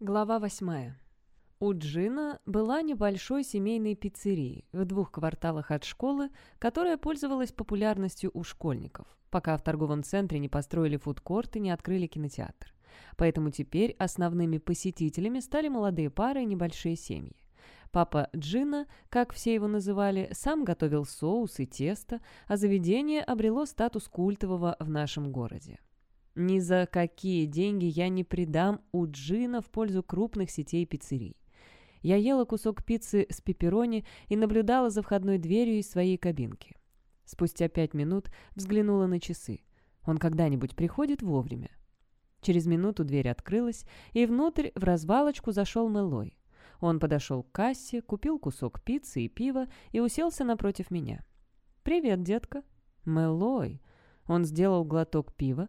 Глава восьмая. У Джина была небольшой семейной пиццерии в двух кварталах от школы, которая пользовалась популярностью у школьников, пока в торговом центре не построили фудкорт и не открыли кинотеатр. Поэтому теперь основными посетителями стали молодые пары и небольшие семьи. Папа Джина, как все его называли, сам готовил соус и тесто, а заведение обрело статус культового в нашем городе. Ни за какие деньги я не предам у Джина в пользу крупных сетей пиццерий. Я ела кусок пиццы с пепперони и наблюдала за входной дверью из своей кабинки. Спустя пять минут взглянула на часы. Он когда-нибудь приходит вовремя. Через минуту дверь открылась, и внутрь в развалочку зашел Мэлой. Он подошел к кассе, купил кусок пиццы и пива и уселся напротив меня. «Привет, детка». «Мэлой». Он сделал глоток пива,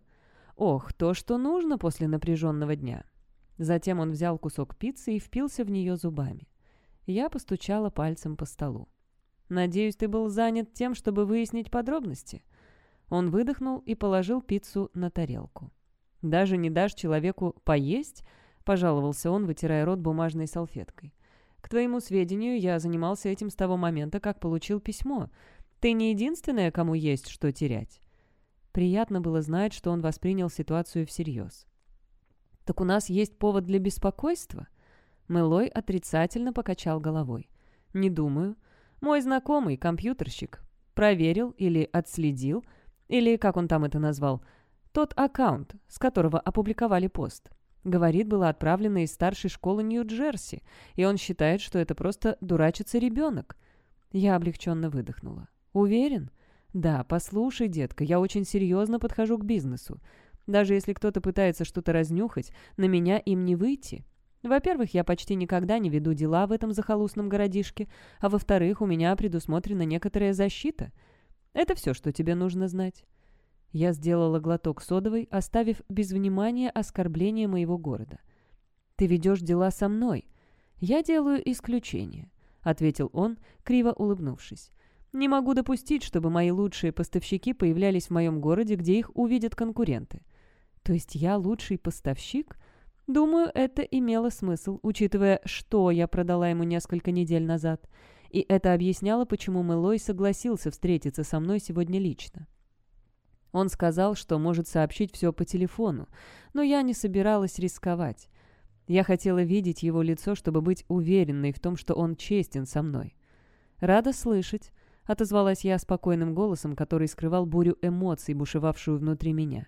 Ох, то, что нужно после напряженного дня. Затем он взял кусок пиццы и впился в нее зубами. Я постучала пальцем по столу. «Надеюсь, ты был занят тем, чтобы выяснить подробности?» Он выдохнул и положил пиццу на тарелку. «Даже не дашь человеку поесть?» — пожаловался он, вытирая рот бумажной салфеткой. «К твоему сведению, я занимался этим с того момента, как получил письмо. Ты не единственная, кому есть что терять. Приятно было знать, что он воспринял ситуацию всерьез. «Так у нас есть повод для беспокойства?» Мэлой отрицательно покачал головой. «Не думаю. Мой знакомый, компьютерщик, проверил или отследил, или, как он там это назвал, тот аккаунт, с которого опубликовали пост. Говорит, было отправлено из старшей школы Нью-Джерси, и он считает, что это просто дурачится ребенок». Я облегченно выдохнула. «Уверен?» «Да, послушай, детка, я очень серьезно подхожу к бизнесу. Даже если кто-то пытается что-то разнюхать, на меня им не выйти. Во-первых, я почти никогда не веду дела в этом захолустном городишке, а во-вторых, у меня предусмотрена некоторая защита. Это все, что тебе нужно знать». Я сделала глоток содовой, оставив без внимания оскорбление моего города. «Ты ведешь дела со мной. Я делаю исключение», — ответил он, криво улыбнувшись. Не могу допустить, чтобы мои лучшие поставщики появлялись в моем городе, где их увидят конкуренты. То есть я лучший поставщик? Думаю, это имело смысл, учитывая, что я продала ему несколько недель назад. И это объясняло, почему Мэлой согласился встретиться со мной сегодня лично. Он сказал, что может сообщить все по телефону, но я не собиралась рисковать. Я хотела видеть его лицо, чтобы быть уверенной в том, что он честен со мной. «Рада слышать», Отозвалась я спокойным голосом, который скрывал бурю эмоций, бушевавшую внутри меня.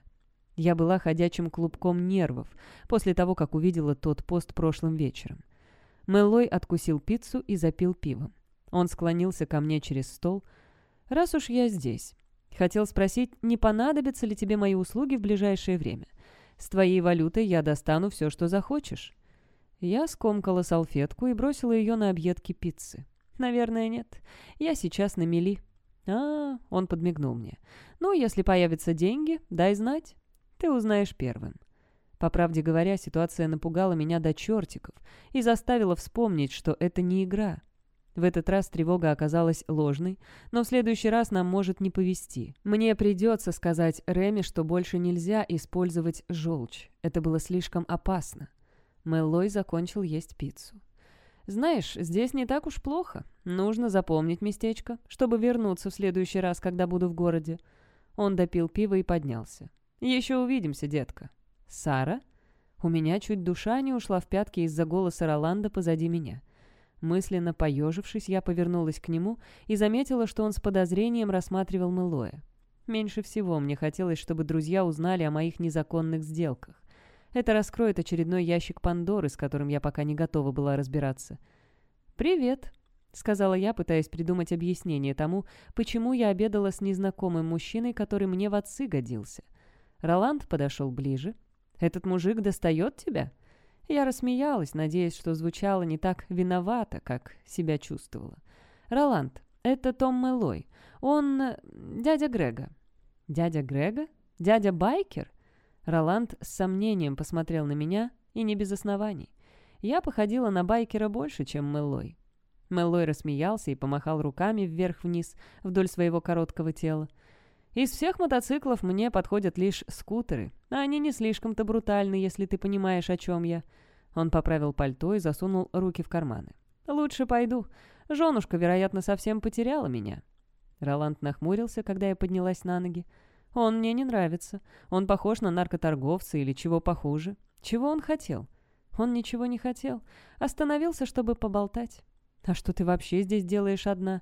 Я была ходячим клубком нервов после того, как увидела тот пост прошлым вечером. Мэллой откусил пиццу и запил пивом. Он склонился ко мне через стол. «Раз уж я здесь, хотел спросить, не понадобятся ли тебе мои услуги в ближайшее время? С твоей валютой я достану все, что захочешь». Я скомкала салфетку и бросила ее на объедки пиццы. Наверное, нет. Я сейчас на мели. А, он подмигнул мне. Ну, если появятся деньги, дай знать. Ты узнаешь первым. По правде говоря, ситуация напугала меня до чертиков и заставила вспомнить, что это не игра. В этот раз тревога оказалась ложной, но в следующий раз нам может не повезти. Мне придется сказать Реми, что больше нельзя использовать желчь. Это было слишком опасно. Мэллой закончил есть пиццу. «Знаешь, здесь не так уж плохо. Нужно запомнить местечко, чтобы вернуться в следующий раз, когда буду в городе». Он допил пиво и поднялся. «Еще увидимся, детка». «Сара?» У меня чуть душа не ушла в пятки из-за голоса Роланда позади меня. Мысленно поежившись, я повернулась к нему и заметила, что он с подозрением рассматривал Мэлоя. Меньше всего мне хотелось, чтобы друзья узнали о моих незаконных сделках. Это раскроет очередной ящик Пандоры, с которым я пока не готова была разбираться. «Привет», — сказала я, пытаясь придумать объяснение тому, почему я обедала с незнакомым мужчиной, который мне в отцы годился. Роланд подошел ближе. «Этот мужик достает тебя?» Я рассмеялась, надеясь, что звучало не так виновато, как себя чувствовала. «Роланд, это Том Мэлой. Он э, дядя Грега». «Дядя Грега? Дядя Байкер?» Роланд с сомнением посмотрел на меня, и не без оснований. Я походила на байкера больше, чем Мэллой. Мэллой рассмеялся и помахал руками вверх-вниз вдоль своего короткого тела. «Из всех мотоциклов мне подходят лишь скутеры, а они не слишком-то брутальны, если ты понимаешь, о чем я. Он поправил пальто и засунул руки в карманы. «Лучше пойду. Женушка, вероятно, совсем потеряла меня». Роланд нахмурился, когда я поднялась на ноги. «Он мне не нравится. Он похож на наркоторговца или чего похуже. Чего он хотел?» Он ничего не хотел. Остановился, чтобы поболтать. «А что ты вообще здесь делаешь одна?»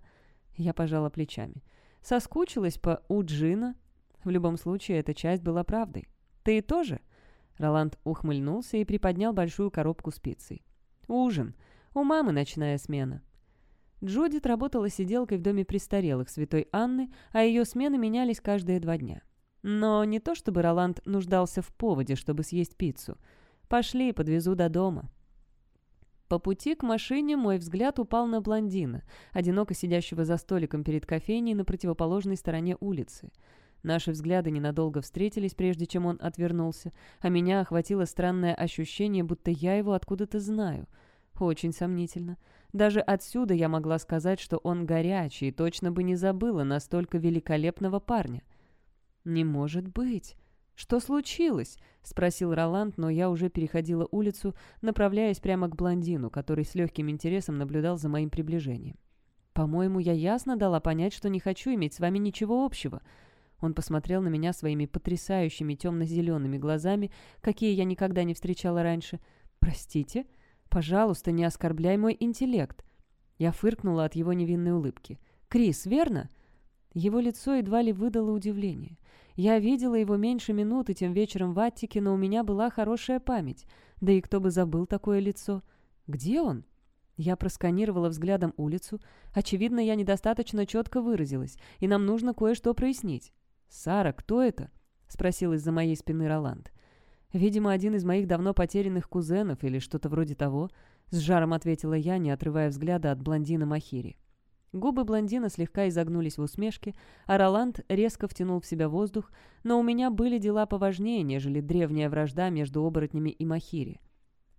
Я пожала плечами. «Соскучилась по Уджина?» В любом случае, эта часть была правдой. «Ты тоже?» Роланд ухмыльнулся и приподнял большую коробку с пиццей. «Ужин. У мамы ночная смена». Джудит работала сиделкой в доме престарелых Святой Анны, а ее смены менялись каждые два дня. Но не то чтобы Роланд нуждался в поводе, чтобы съесть пиццу. «Пошли, подвезу до дома». По пути к машине мой взгляд упал на блондина, одиноко сидящего за столиком перед кофейней на противоположной стороне улицы. Наши взгляды ненадолго встретились, прежде чем он отвернулся, а меня охватило странное ощущение, будто я его откуда-то знаю. Очень сомнительно. Даже отсюда я могла сказать, что он горячий, и точно бы не забыла настолько великолепного парня. «Не может быть!» «Что случилось?» — спросил Роланд, но я уже переходила улицу, направляясь прямо к блондину, который с легким интересом наблюдал за моим приближением. «По-моему, я ясно дала понять, что не хочу иметь с вами ничего общего». Он посмотрел на меня своими потрясающими темно-зелеными глазами, какие я никогда не встречала раньше. «Простите? Пожалуйста, не оскорбляй мой интеллект». Я фыркнула от его невинной улыбки. «Крис, верно?» Его лицо едва ли выдало удивление. Я видела его меньше минуты тем вечером в Аттике, но у меня была хорошая память. Да и кто бы забыл такое лицо? Где он? Я просканировала взглядом улицу. Очевидно, я недостаточно четко выразилась, и нам нужно кое-что прояснить. «Сара, кто это?» — спросил из-за моей спины Роланд. «Видимо, один из моих давно потерянных кузенов или что-то вроде того», — с жаром ответила я, не отрывая взгляда от блондина Махири. Губы блондина слегка изогнулись в усмешке, а Роланд резко втянул в себя воздух, но у меня были дела поважнее, нежели древняя вражда между оборотнями и Махири.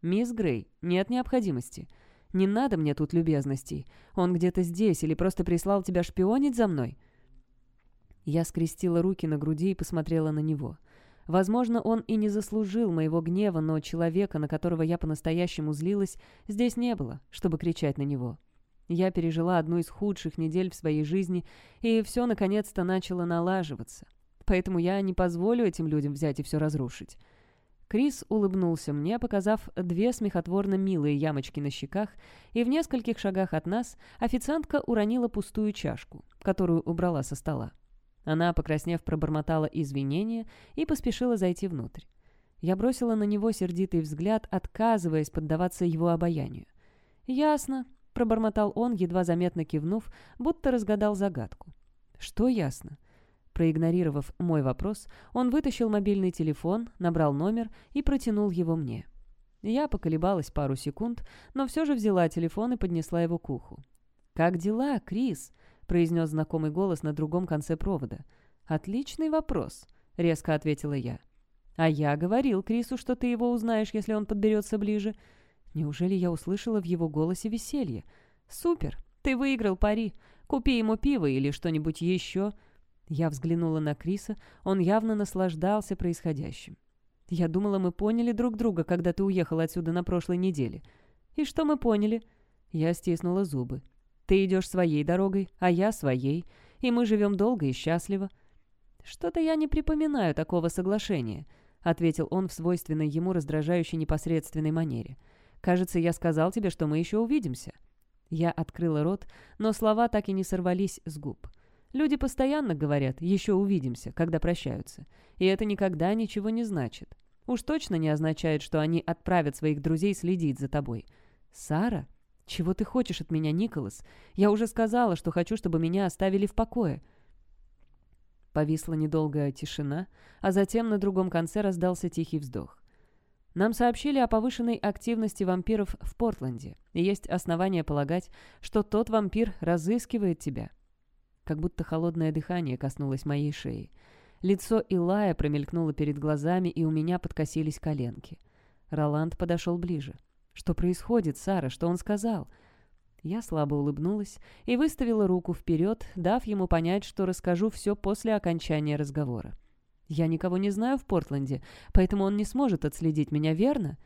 «Мисс Грей, нет необходимости. Не надо мне тут любезностей. Он где-то здесь или просто прислал тебя шпионить за мной?» Я скрестила руки на груди и посмотрела на него. Возможно, он и не заслужил моего гнева, но человека, на которого я по-настоящему злилась, здесь не было, чтобы кричать на него. Я пережила одну из худших недель в своей жизни, и все наконец-то начало налаживаться. Поэтому я не позволю этим людям взять и все разрушить. Крис улыбнулся мне, показав две смехотворно милые ямочки на щеках, и в нескольких шагах от нас официантка уронила пустую чашку, которую убрала со стола. Она, покраснев, пробормотала извинения и поспешила зайти внутрь. Я бросила на него сердитый взгляд, отказываясь поддаваться его обаянию. «Ясно», — пробормотал он, едва заметно кивнув, будто разгадал загадку. «Что ясно?» Проигнорировав мой вопрос, он вытащил мобильный телефон, набрал номер и протянул его мне. Я поколебалась пару секунд, но все же взяла телефон и поднесла его к уху. «Как дела, Крис?» — произнес знакомый голос на другом конце провода. «Отличный вопрос», — резко ответила я. «А я говорил Крису, что ты его узнаешь, если он подберется ближе», Неужели я услышала в его голосе веселье? «Супер! Ты выиграл пари! Купи ему пиво или что-нибудь еще!» Я взглянула на Криса, он явно наслаждался происходящим. «Я думала, мы поняли друг друга, когда ты уехал отсюда на прошлой неделе». «И что мы поняли?» Я стиснула зубы. «Ты идешь своей дорогой, а я своей, и мы живем долго и счастливо». «Что-то я не припоминаю такого соглашения», — ответил он в свойственной ему раздражающей непосредственной манере. — Кажется, я сказал тебе, что мы еще увидимся». Я открыла рот, но слова так и не сорвались с губ. Люди постоянно говорят «еще увидимся», когда прощаются. И это никогда ничего не значит. Уж точно не означает, что они отправят своих друзей следить за тобой. «Сара? Чего ты хочешь от меня, Николас? Я уже сказала, что хочу, чтобы меня оставили в покое». Повисла недолгая тишина, а затем на другом конце раздался тихий вздох. Нам сообщили о повышенной активности вампиров в Портленде, и есть основания полагать, что тот вампир разыскивает тебя. Как будто холодное дыхание коснулось моей шеи. Лицо Илая промелькнуло перед глазами, и у меня подкосились коленки. Роланд подошел ближе. «Что происходит, Сара? Что он сказал?» Я слабо улыбнулась и выставила руку вперед, дав ему понять, что расскажу все после окончания разговора. Я никого не знаю в Портленде, поэтому он не сможет отследить меня, верно?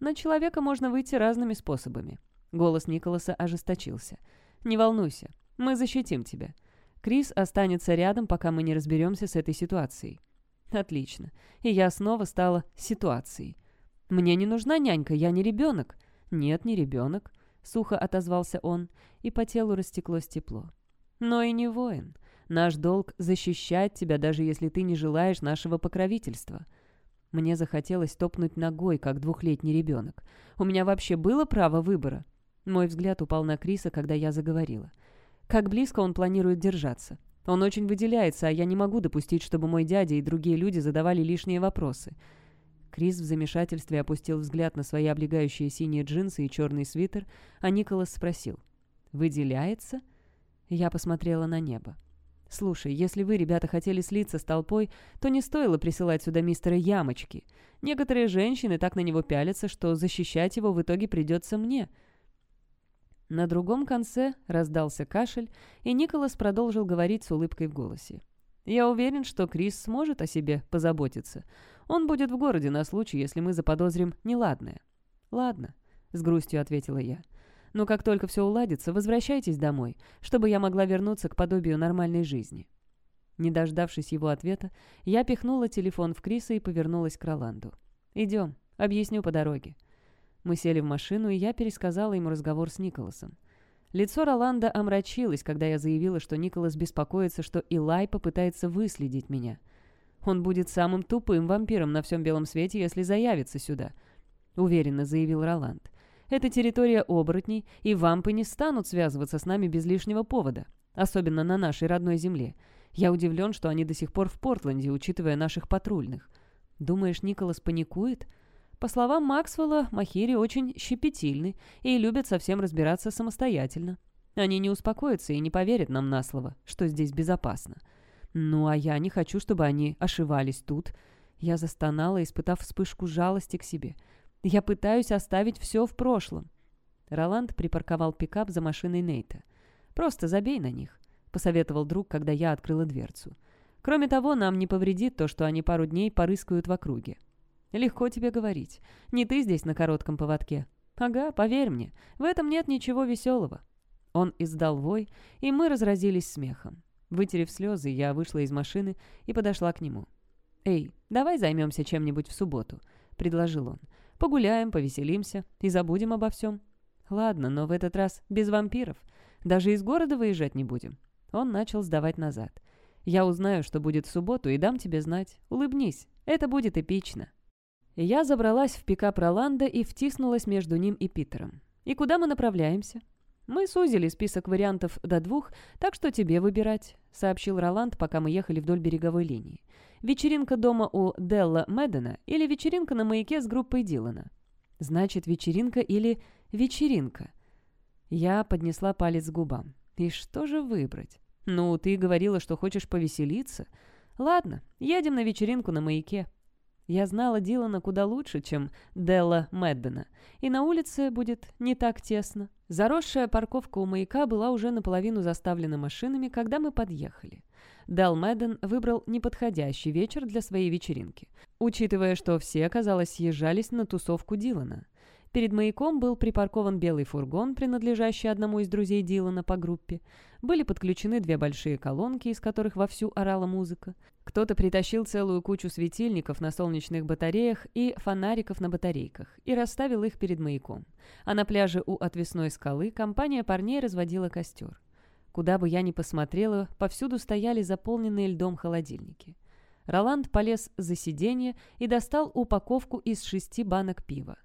На человека можно выйти разными способами. Голос Николаса ожесточился. «Не волнуйся, мы защитим тебя. Крис останется рядом, пока мы не разберемся с этой ситуацией». «Отлично. И я снова стала ситуацией. Мне не нужна нянька, я не ребенок». «Нет, не ребенок», — сухо отозвался он, и по телу растеклось тепло. «Но и не воин. Наш долг — защищать тебя, даже если ты не желаешь нашего покровительства». Мне захотелось топнуть ногой, как двухлетний ребенок. У меня вообще было право выбора? Мой взгляд упал на Криса, когда я заговорила. Как близко он планирует держаться? Он очень выделяется, а я не могу допустить, чтобы мой дядя и другие люди задавали лишние вопросы. Крис в замешательстве опустил взгляд на свои облегающие синие джинсы и черный свитер, а Николас спросил. «Выделяется?» Я посмотрела на небо. «Слушай, если вы, ребята, хотели слиться с толпой, то не стоило присылать сюда мистера Ямочки. Некоторые женщины так на него пялятся, что защищать его в итоге придется мне». На другом конце раздался кашель, и Николас продолжил говорить с улыбкой в голосе. «Я уверен, что Крис сможет о себе позаботиться. Он будет в городе на случай, если мы заподозрим неладное». «Ладно», — с грустью ответила я. «Но как только все уладится, возвращайтесь домой, чтобы я могла вернуться к подобию нормальной жизни». Не дождавшись его ответа, я пихнула телефон в Криса и повернулась к Роланду. «Идем, объясню по дороге». Мы сели в машину, и я пересказала ему разговор с Николасом. Лицо Роланда омрачилось, когда я заявила, что Николас беспокоится, что Илай попытается выследить меня. Он будет самым тупым вампиром на всем белом свете, если заявится сюда, — уверенно заявил Роланд. Это территория оборотней, и вампы не станут связываться с нами без лишнего повода, особенно на нашей родной земле. Я удивлен, что они до сих пор в Портленде, учитывая наших патрульных. Думаешь, Николас паникует? По словам Максвелла, махири очень щепетильны и любят совсем разбираться самостоятельно. Они не успокоятся и не поверят нам на слово, что здесь безопасно. Ну, а я не хочу, чтобы они ошивались тут. Я застонала, испытав вспышку жалости к себе. Я пытаюсь оставить все в прошлом. Роланд припарковал пикап за машиной Нейта. «Просто забей на них», — посоветовал друг, когда я открыла дверцу. «Кроме того, нам не повредит то, что они пару дней порыскают в округе. «Легко тебе говорить. Не ты здесь на коротком поводке». «Ага, поверь мне, в этом нет ничего веселого». Он издал вой, и мы разразились смехом. Вытерев слезы, я вышла из машины и подошла к нему. «Эй, давай займемся чем-нибудь в субботу», — предложил он. «Погуляем, повеселимся и забудем обо всем». «Ладно, но в этот раз без вампиров. Даже из города выезжать не будем». Он начал сдавать назад. «Я узнаю, что будет в субботу, и дам тебе знать. Улыбнись. Это будет эпично». Я забралась в пикап Роланда и втиснулась между ним и Питером. «И куда мы направляемся?» «Мы сузили список вариантов до двух, так что тебе выбирать», — сообщил Роланд, пока мы ехали вдоль береговой линии. «Вечеринка дома у Делла Мэддена или вечеринка на маяке с группой Дилана?» «Значит, вечеринка или вечеринка?» Я поднесла палец к губам. «И что же выбрать?» «Ну, ты говорила, что хочешь повеселиться. Ладно, едем на вечеринку на маяке». Я знала Дилана куда лучше, чем Делла Мэддена, и на улице будет не так тесно. Заросшая парковка у маяка была уже наполовину заставлена машинами, когда мы подъехали. Дел Мэдден выбрал неподходящий вечер для своей вечеринки, учитывая, что все, казалось, съезжались на тусовку Дилана. Перед маяком был припаркован белый фургон, принадлежащий одному из друзей Дилана по группе. Были подключены две большие колонки, из которых вовсю орала музыка. Кто-то притащил целую кучу светильников на солнечных батареях и фонариков на батарейках и расставил их перед маяком. А на пляже у отвесной скалы компания парней разводила костер. Куда бы я ни посмотрела, повсюду стояли заполненные льдом холодильники. Роланд полез за сиденье и достал упаковку из шести банок пива.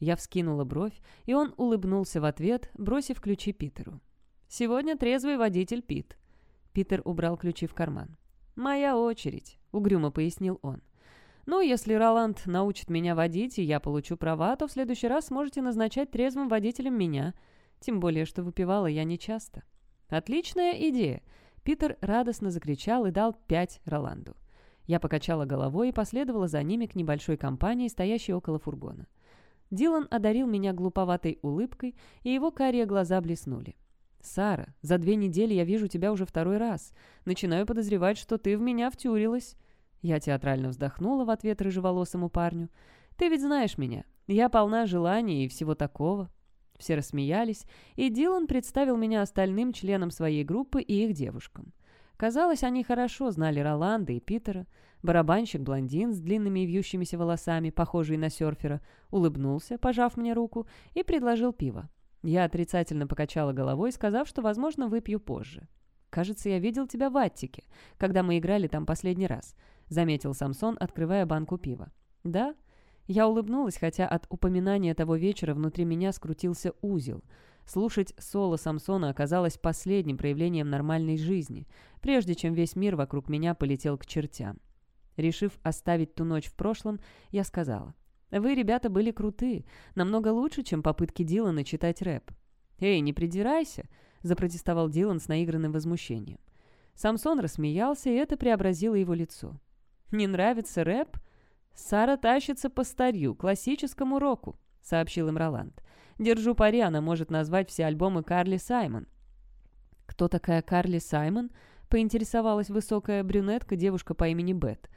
Я вскинула бровь, и он улыбнулся в ответ, бросив ключи Питеру. «Сегодня трезвый водитель Пит». Питер убрал ключи в карман. «Моя очередь», — угрюмо пояснил он. «Ну, если Роланд научит меня водить, и я получу права, то в следующий раз сможете назначать трезвым водителем меня. Тем более, что выпивала я нечасто». «Отличная идея!» Питер радостно закричал и дал пять Роланду. Я покачала головой и последовала за ними к небольшой компании, стоящей около фургона. Дилан одарил меня глуповатой улыбкой, и его карие глаза блеснули. «Сара, за две недели я вижу тебя уже второй раз. Начинаю подозревать, что ты в меня втюрилась». Я театрально вздохнула в ответ рыжеволосому парню. «Ты ведь знаешь меня. Я полна желаний и всего такого». Все рассмеялись, и Дилан представил меня остальным членам своей группы и их девушкам. Казалось, они хорошо знали Роланда и Питера. Барабанщик-блондин с длинными вьющимися волосами, похожий на серфера, улыбнулся, пожав мне руку, и предложил пиво. Я отрицательно покачала головой, сказав, что, возможно, выпью позже. «Кажется, я видел тебя в Аттике, когда мы играли там последний раз», — заметил Самсон, открывая банку пива. «Да?» Я улыбнулась, хотя от упоминания того вечера внутри меня скрутился узел — Слушать соло Самсона оказалось последним проявлением нормальной жизни, прежде чем весь мир вокруг меня полетел к чертям. Решив оставить ту ночь в прошлом, я сказала, «Вы, ребята, были крутые, намного лучше, чем попытки Дилана читать рэп». «Эй, не придирайся!» — запротестовал Дилан с наигранным возмущением. Самсон рассмеялся, и это преобразило его лицо. «Не нравится рэп?» «Сара тащится по старью, классическому року», — сообщил им Роланд. Держу пари, она может назвать все альбомы Карли Саймон». «Кто такая Карли Саймон?» — поинтересовалась высокая брюнетка, девушка по имени Бет.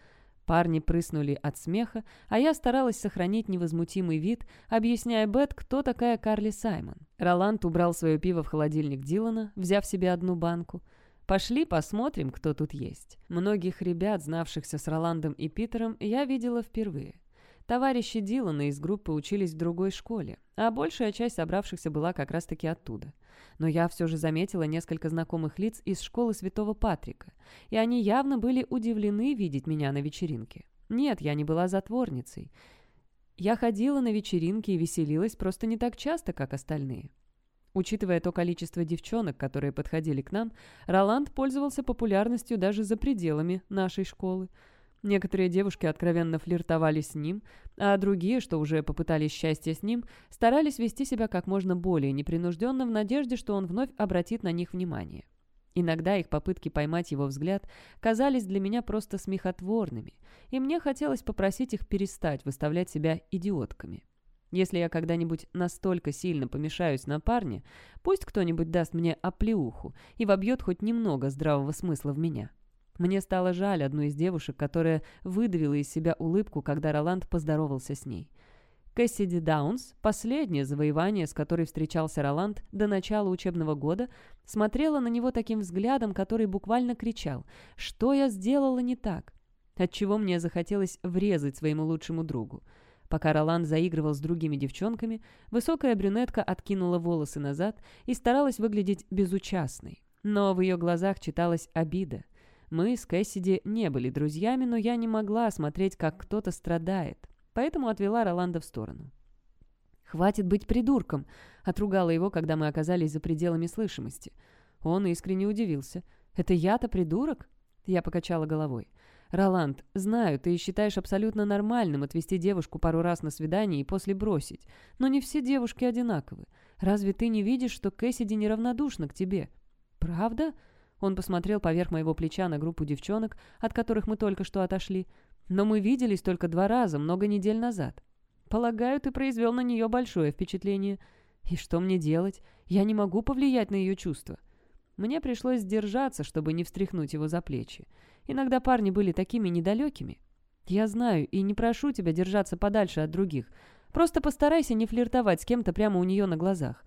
Парни прыснули от смеха, а я старалась сохранить невозмутимый вид, объясняя Бет, кто такая Карли Саймон. Роланд убрал свое пиво в холодильник Дилана, взяв себе одну банку. «Пошли посмотрим, кто тут есть». Многих ребят, знавшихся с Роландом и Питером, я видела впервые. Товарищи Дилана из группы учились в другой школе, а большая часть собравшихся была как раз-таки оттуда. Но я все же заметила несколько знакомых лиц из школы Святого Патрика, и они явно были удивлены видеть меня на вечеринке. Нет, я не была затворницей. Я ходила на вечеринки и веселилась просто не так часто, как остальные. Учитывая то количество девчонок, которые подходили к нам, Роланд пользовался популярностью даже за пределами нашей школы – Некоторые девушки откровенно флиртовали с ним, а другие, что уже попытались счастье с ним, старались вести себя как можно более непринужденно в надежде, что он вновь обратит на них внимание. Иногда их попытки поймать его взгляд казались для меня просто смехотворными, и мне хотелось попросить их перестать выставлять себя идиотками. Если я когда-нибудь настолько сильно помешаюсь на парне, пусть кто-нибудь даст мне оплеуху и вобьет хоть немного здравого смысла в меня. Мне стало жаль одну из девушек, которая выдавила из себя улыбку, когда Роланд поздоровался с ней. Кэссиди Даунс, последнее завоевание, с которой встречался Роланд до начала учебного года, смотрела на него таким взглядом, который буквально кричал «Что я сделала не так?», отчего мне захотелось врезать своему лучшему другу. Пока Роланд заигрывал с другими девчонками, высокая брюнетка откинула волосы назад и старалась выглядеть безучастной. Но в ее глазах читалась обида. Мы с Кэссиди не были друзьями, но я не могла смотреть, как кто-то страдает, поэтому отвела Роланда в сторону. «Хватит быть придурком!» — отругала его, когда мы оказались за пределами слышимости. Он искренне удивился. «Это я-то придурок?» Я покачала головой. «Роланд, знаю, ты считаешь абсолютно нормальным отвести девушку пару раз на свидание и после бросить. Но не все девушки одинаковы. Разве ты не видишь, что Кэссиди неравнодушна к тебе?» «Правда?» Он посмотрел поверх моего плеча на группу девчонок, от которых мы только что отошли. Но мы виделись только два раза, много недель назад. Полагаю, ты произвел на нее большое впечатление. И что мне делать? Я не могу повлиять на ее чувства. Мне пришлось сдержаться, чтобы не встряхнуть его за плечи. Иногда парни были такими недалекими. Я знаю и не прошу тебя держаться подальше от других. Просто постарайся не флиртовать с кем-то прямо у нее на глазах.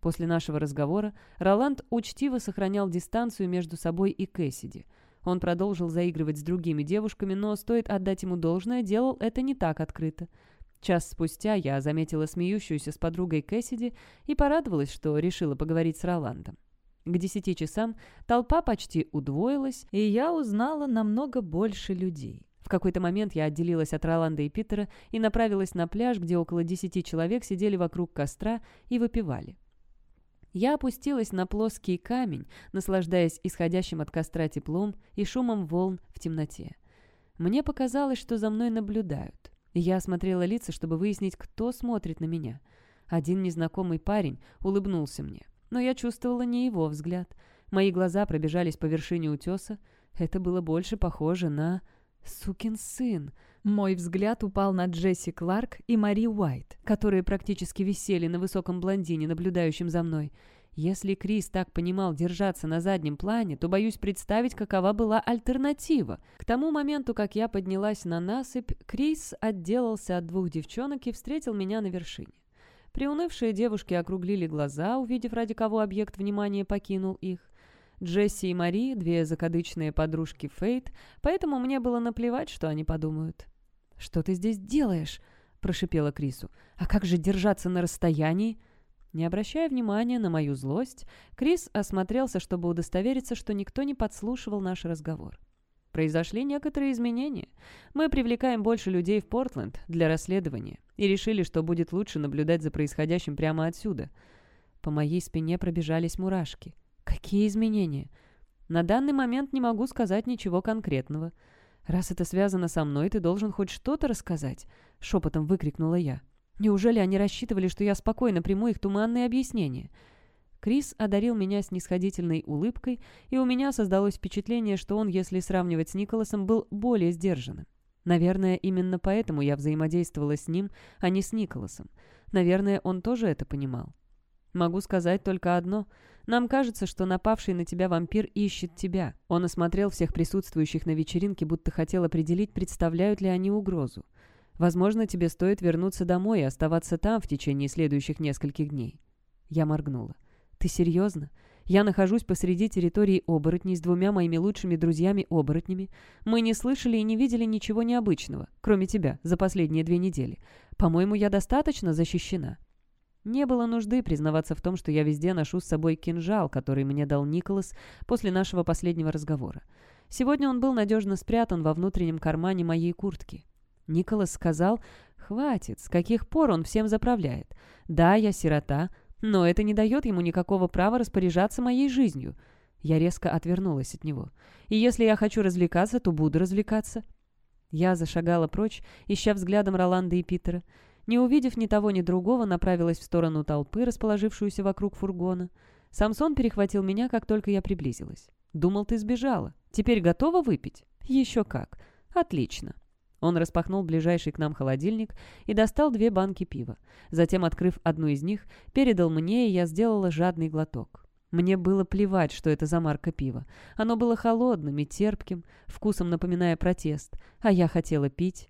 После нашего разговора Роланд учтиво сохранял дистанцию между собой и Кэссиди. Он продолжил заигрывать с другими девушками, но, стоит отдать ему должное, делал это не так открыто. Час спустя я заметила смеющуюся с подругой Кэссиди и порадовалась, что решила поговорить с Роландом. К десяти часам толпа почти удвоилась, и я узнала намного больше людей. В какой-то момент я отделилась от Роланда и Питера и направилась на пляж, где около десяти человек сидели вокруг костра и выпивали. Я опустилась на плоский камень, наслаждаясь исходящим от костра теплом и шумом волн в темноте. Мне показалось, что за мной наблюдают. Я осмотрела лица, чтобы выяснить, кто смотрит на меня. Один незнакомый парень улыбнулся мне, но я чувствовала не его взгляд. Мои глаза пробежались по вершине утеса. Это было больше похоже на... «Сукин сын!» Мой взгляд упал на Джесси Кларк и Мари Уайт, которые практически висели на высоком блондине, наблюдающем за мной. Если Крис так понимал держаться на заднем плане, то боюсь представить, какова была альтернатива. К тому моменту, как я поднялась на насыпь, Крис отделался от двух девчонок и встретил меня на вершине. Приунывшие девушки округлили глаза, увидев, ради кого объект внимания покинул их. Джесси и Мари — две закадычные подружки Фейт, поэтому мне было наплевать, что они подумают. «Что ты здесь делаешь?» — прошипела Крису. «А как же держаться на расстоянии?» Не обращая внимания на мою злость, Крис осмотрелся, чтобы удостовериться, что никто не подслушивал наш разговор. Произошли некоторые изменения. Мы привлекаем больше людей в Портленд для расследования и решили, что будет лучше наблюдать за происходящим прямо отсюда. По моей спине пробежались мурашки. Какие изменения? На данный момент не могу сказать ничего конкретного. Раз это связано со мной, ты должен хоть что-то рассказать, шепотом выкрикнула я. Неужели они рассчитывали, что я спокойно приму их туманные объяснения? Крис одарил меня снисходительной улыбкой, и у меня создалось впечатление, что он, если сравнивать с Николасом, был более сдержанным. Наверное, именно поэтому я взаимодействовала с ним, а не с Николасом. Наверное, он тоже это понимал. Могу сказать только одно. Нам кажется, что напавший на тебя вампир ищет тебя. Он осмотрел всех присутствующих на вечеринке, будто хотел определить, представляют ли они угрозу. Возможно, тебе стоит вернуться домой и оставаться там в течение следующих нескольких дней». Я моргнула. «Ты серьезно? Я нахожусь посреди территории оборотней с двумя моими лучшими друзьями-оборотнями. Мы не слышали и не видели ничего необычного, кроме тебя, за последние две недели. По-моему, я достаточно защищена». Не было нужды признаваться в том, что я везде ношу с собой кинжал, который мне дал Николас после нашего последнего разговора. Сегодня он был надежно спрятан во внутреннем кармане моей куртки. Николас сказал, «Хватит, с каких пор он всем заправляет? Да, я сирота, но это не дает ему никакого права распоряжаться моей жизнью». Я резко отвернулась от него. «И если я хочу развлекаться, то буду развлекаться». Я зашагала прочь, ища взглядом Роланда и Питера. Не увидев ни того, ни другого, направилась в сторону толпы, расположившуюся вокруг фургона. Самсон перехватил меня, как только я приблизилась. «Думал, ты сбежала. Теперь готова выпить?» «Еще как. Отлично». Он распахнул ближайший к нам холодильник и достал две банки пива. Затем, открыв одну из них, передал мне, и я сделала жадный глоток. Мне было плевать, что это за марка пива. Оно было холодным и терпким, вкусом напоминая протест, а я хотела пить.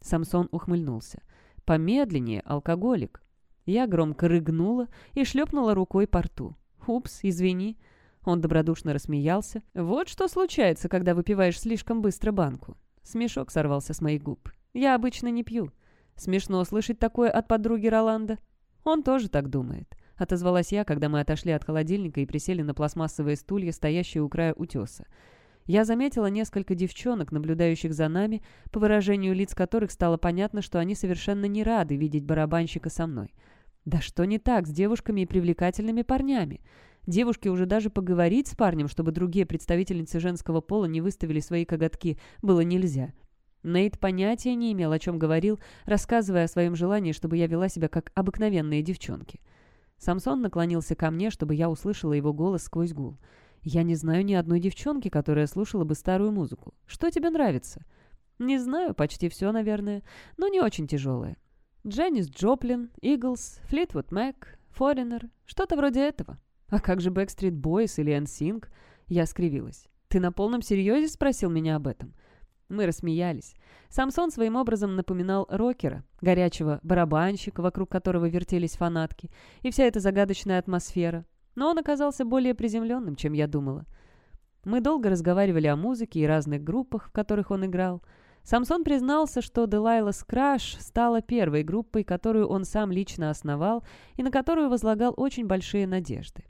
Самсон ухмыльнулся. «Помедленнее, алкоголик». Я громко рыгнула и шлепнула рукой по рту. «Упс, извини». Он добродушно рассмеялся. «Вот что случается, когда выпиваешь слишком быстро банку. Смешок сорвался с моих губ. «Я обычно не пью. Смешно слышать такое от подруги Роланда. Он тоже так думает», — отозвалась я, когда мы отошли от холодильника и присели на пластмассовые стулья, стоящие у края утеса. Я заметила несколько девчонок, наблюдающих за нами, по выражению лиц которых стало понятно, что они совершенно не рады видеть барабанщика со мной. Да что не так с девушками и привлекательными парнями? Девушке уже даже поговорить с парнем, чтобы другие представительницы женского пола не выставили свои коготки, было нельзя. Нейт понятия не имел, о чем говорил, рассказывая о своем желании, чтобы я вела себя как обыкновенные девчонки. Самсон наклонился ко мне, чтобы я услышала его голос сквозь гул. «Я не знаю ни одной девчонки, которая слушала бы старую музыку. Что тебе нравится?» «Не знаю, почти все, наверное, но не очень тяжелое. Дженнис Джоплин, Иглс, Флитвуд Мэк, Форинер, что-то вроде этого». «А как же Backstreet Boys или NSYNC?» Я скривилась. «Ты на полном серьезе спросил меня об этом?» Мы рассмеялись. Самсон своим образом напоминал рокера, горячего барабанщика, вокруг которого вертелись фанатки, и вся эта загадочная атмосфера. Но он оказался более приземленным, чем я думала. Мы долго разговаривали о музыке и разных группах, в которых он играл. Самсон признался, что Делайлас Краш стала первой группой, которую он сам лично основал и на которую возлагал очень большие надежды.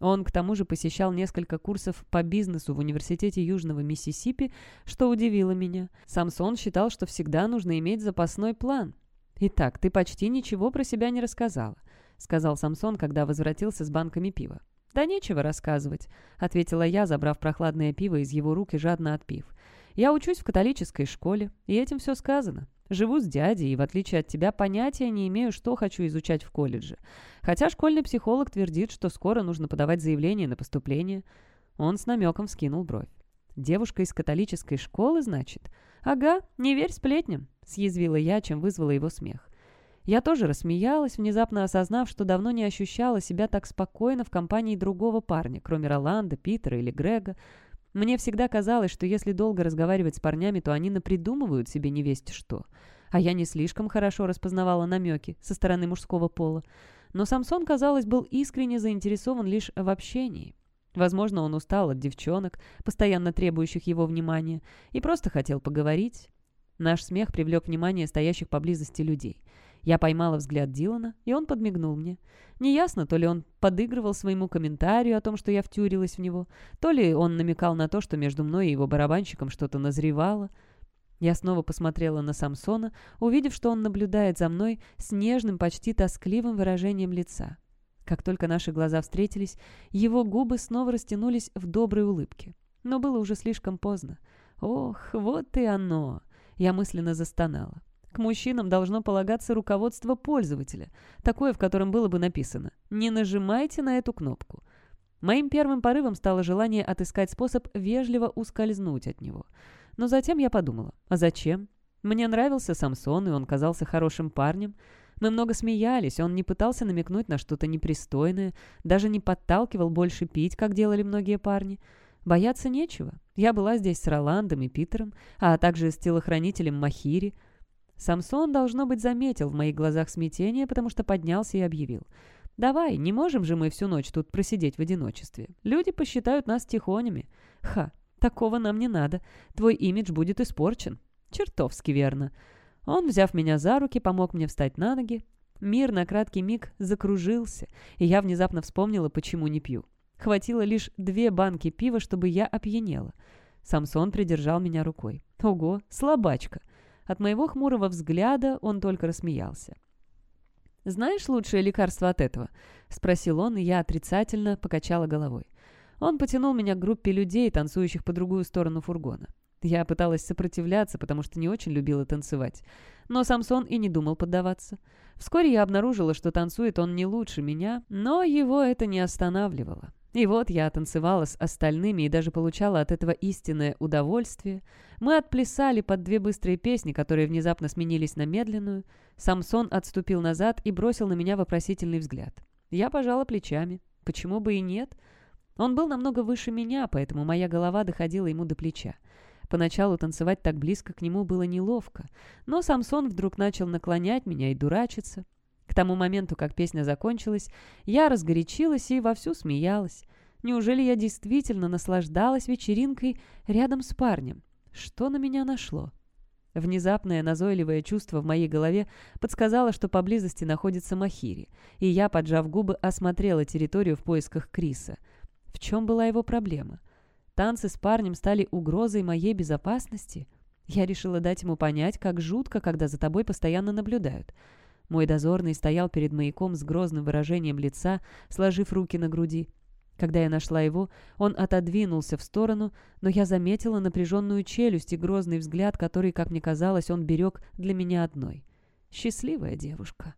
Он, к тому же, посещал несколько курсов по бизнесу в Университете Южного Миссисипи, что удивило меня. Самсон считал, что всегда нужно иметь запасной план. «Итак, ты почти ничего про себя не рассказала», — сказал Самсон, когда возвратился с банками пива. «Да нечего рассказывать», — ответила я, забрав прохладное пиво из его рук и жадно отпив. «Я учусь в католической школе, и этим все сказано. Живу с дядей и, в отличие от тебя, понятия не имею, что хочу изучать в колледже. Хотя школьный психолог твердит, что скоро нужно подавать заявление на поступление. Он с намеком вскинул бровь. «Девушка из католической школы, значит?» «Ага, не верь сплетням», — съязвила я, чем вызвала его смех. Я тоже рассмеялась, внезапно осознав, что давно не ощущала себя так спокойно в компании другого парня, кроме Роланда, Питера или Грега. Мне всегда казалось, что если долго разговаривать с парнями, то они напридумывают себе невесть что. А я не слишком хорошо распознавала намеки со стороны мужского пола. Но Самсон, казалось, был искренне заинтересован лишь в общении. Возможно, он устал от девчонок, постоянно требующих его внимания, и просто хотел поговорить. Наш смех привлек внимание стоящих поблизости людей. Я поймала взгляд Дилана, и он подмигнул мне. Неясно, то ли он подыгрывал своему комментарию о том, что я втюрилась в него, то ли он намекал на то, что между мной и его барабанщиком что-то назревало. Я снова посмотрела на Самсона, увидев, что он наблюдает за мной с нежным, почти тоскливым выражением лица. Как только наши глаза встретились, его губы снова растянулись в доброй улыбке. Но было уже слишком поздно. «Ох, вот и оно!» Я мысленно застонала. К мужчинам должно полагаться руководство пользователя, такое, в котором было бы написано «Не нажимайте на эту кнопку». Моим первым порывом стало желание отыскать способ вежливо ускользнуть от него. Но затем я подумала, а зачем? Мне нравился Самсон, и он казался хорошим парнем. Мы много смеялись, он не пытался намекнуть на что-то непристойное, даже не подталкивал больше пить, как делали многие парни. Бояться нечего. Я была здесь с Роландом и Питером, а также с телохранителем Махири — Самсон, должно быть, заметил в моих глазах смятение, потому что поднялся и объявил. «Давай, не можем же мы всю ночь тут просидеть в одиночестве. Люди посчитают нас тихонями. Ха, такого нам не надо. Твой имидж будет испорчен». «Чертовски верно». Он, взяв меня за руки, помог мне встать на ноги. Мир на краткий миг закружился, и я внезапно вспомнила, почему не пью. Хватило лишь две банки пива, чтобы я опьянела. Самсон придержал меня рукой. «Ого, слабачка!» От моего хмурого взгляда он только рассмеялся. «Знаешь лучшее лекарство от этого?» — спросил он, и я отрицательно покачала головой. Он потянул меня к группе людей, танцующих по другую сторону фургона. Я пыталась сопротивляться, потому что не очень любила танцевать. Но Самсон и не думал поддаваться. Вскоре я обнаружила, что танцует он не лучше меня, но его это не останавливало. И вот я танцевала с остальными и даже получала от этого истинное удовольствие. Мы отплясали под две быстрые песни, которые внезапно сменились на медленную. Самсон отступил назад и бросил на меня вопросительный взгляд. Я пожала плечами. Почему бы и нет? Он был намного выше меня, поэтому моя голова доходила ему до плеча. Поначалу танцевать так близко к нему было неловко, но Самсон вдруг начал наклонять меня и дурачиться. Тому моменту, как песня закончилась, я разгорячилась и вовсю смеялась. Неужели я действительно наслаждалась вечеринкой рядом с парнем? Что на меня нашло? Внезапное назойливое чувство в моей голове подсказало, что поблизости находится Махири, и я, поджав губы, осмотрела территорию в поисках Криса. В чем была его проблема? Танцы с парнем стали угрозой моей безопасности? Я решила дать ему понять, как жутко, когда за тобой постоянно наблюдают. Мой дозорный стоял перед маяком с грозным выражением лица, сложив руки на груди. Когда я нашла его, он отодвинулся в сторону, но я заметила напряженную челюсть и грозный взгляд, который, как мне казалось, он берег для меня одной. Счастливая девушка.